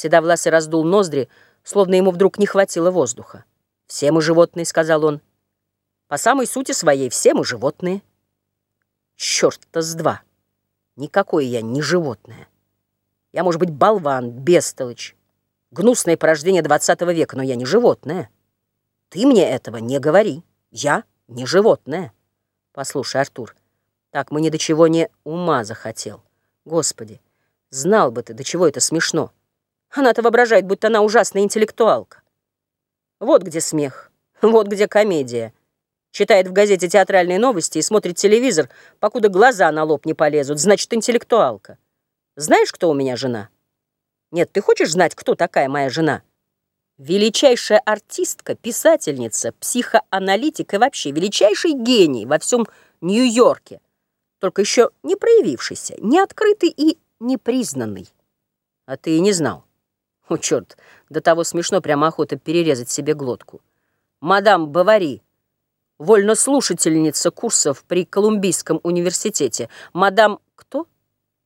Седовласый раздул ноздри, словно ему вдруг не хватило воздуха. «Все мы животные», — сказал он. «По самой сути своей все мы животные». «Черт-то с два! Никакое я не животное. Я, может быть, болван, бестолочь, гнусное порождение двадцатого века, но я не животное. Ты мне этого не говори. Я не животное. Послушай, Артур, так мы ни до чего не ума захотел. Господи, знал бы ты, до чего это смешно. Она-то воображает, будто она ужасная интеллектуалка. Вот где смех, вот где комедия. Читает в газете театральные новости и смотрит телевизор, покуда глаза на лоб не полезут. Значит, интеллектуалка. Знаешь, кто у меня жена? Нет, ты хочешь знать, кто такая моя жена? Величайшая артистка, писательница, психоаналитик и вообще величайший гений во всем Нью-Йорке. Только еще не проявившийся, не открытый и непризнанный. А ты и не знал. О, черт, до того смешно, прямо охота перерезать себе глотку. Мадам Бавари, вольнослушательница курсов при Колумбийском университете. Мадам кто?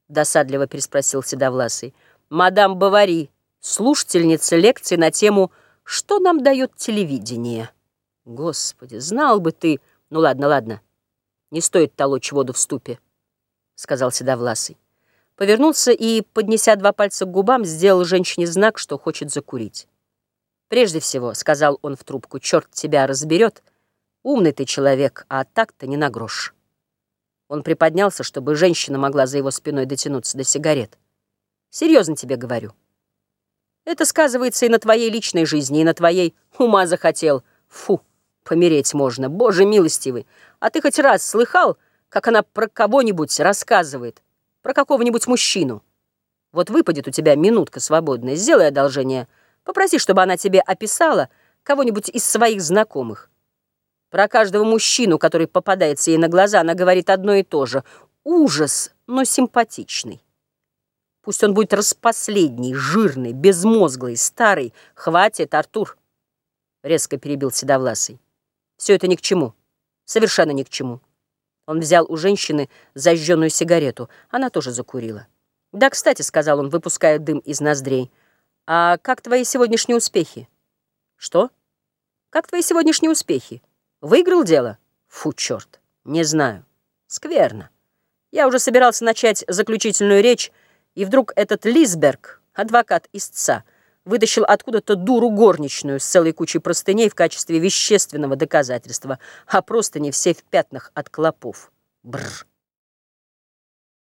Досадливо переспросил Седовласый. Мадам Бавари, слушательница лекции на тему «Что нам дает телевидение?» Господи, знал бы ты... Ну ладно, ладно, не стоит толочь воду в ступе, сказал Седовласый повернулся и, поднеся два пальца к губам, сделал женщине знак, что хочет закурить. «Прежде всего», — сказал он в трубку, — «черт тебя разберет. Умный ты человек, а так-то не на грош». Он приподнялся, чтобы женщина могла за его спиной дотянуться до сигарет. «Серьезно тебе говорю. Это сказывается и на твоей личной жизни, и на твоей ума захотел. Фу, помереть можно, боже милостивый. А ты хоть раз слыхал, как она про кого-нибудь рассказывает?» Про какого-нибудь мужчину. Вот выпадет у тебя минутка свободная, сделай одолжение, попроси, чтобы она тебе описала кого-нибудь из своих знакомых. Про каждого мужчину, который попадается ей на глаза, она говорит одно и то же. Ужас, но симпатичный. Пусть он будет распоследний, жирный, безмозглый, старый. Хватит, Артур, резко перебил Седовласый. Все это ни к чему, совершенно ни к чему. Он взял у женщины зажженную сигарету. Она тоже закурила. «Да, кстати», — сказал он, выпуская дым из ноздрей, «а как твои сегодняшние успехи?» «Что? Как твои сегодняшние успехи? Выиграл дело?» «Фу, черт, не знаю. Скверно. Я уже собирался начать заключительную речь, и вдруг этот Лисберг, адвокат истца, вытащил откуда-то дуру горничную с целой кучей простыней в качестве вещественного доказательства, а просто не все в пятнах от клопов. Бррр.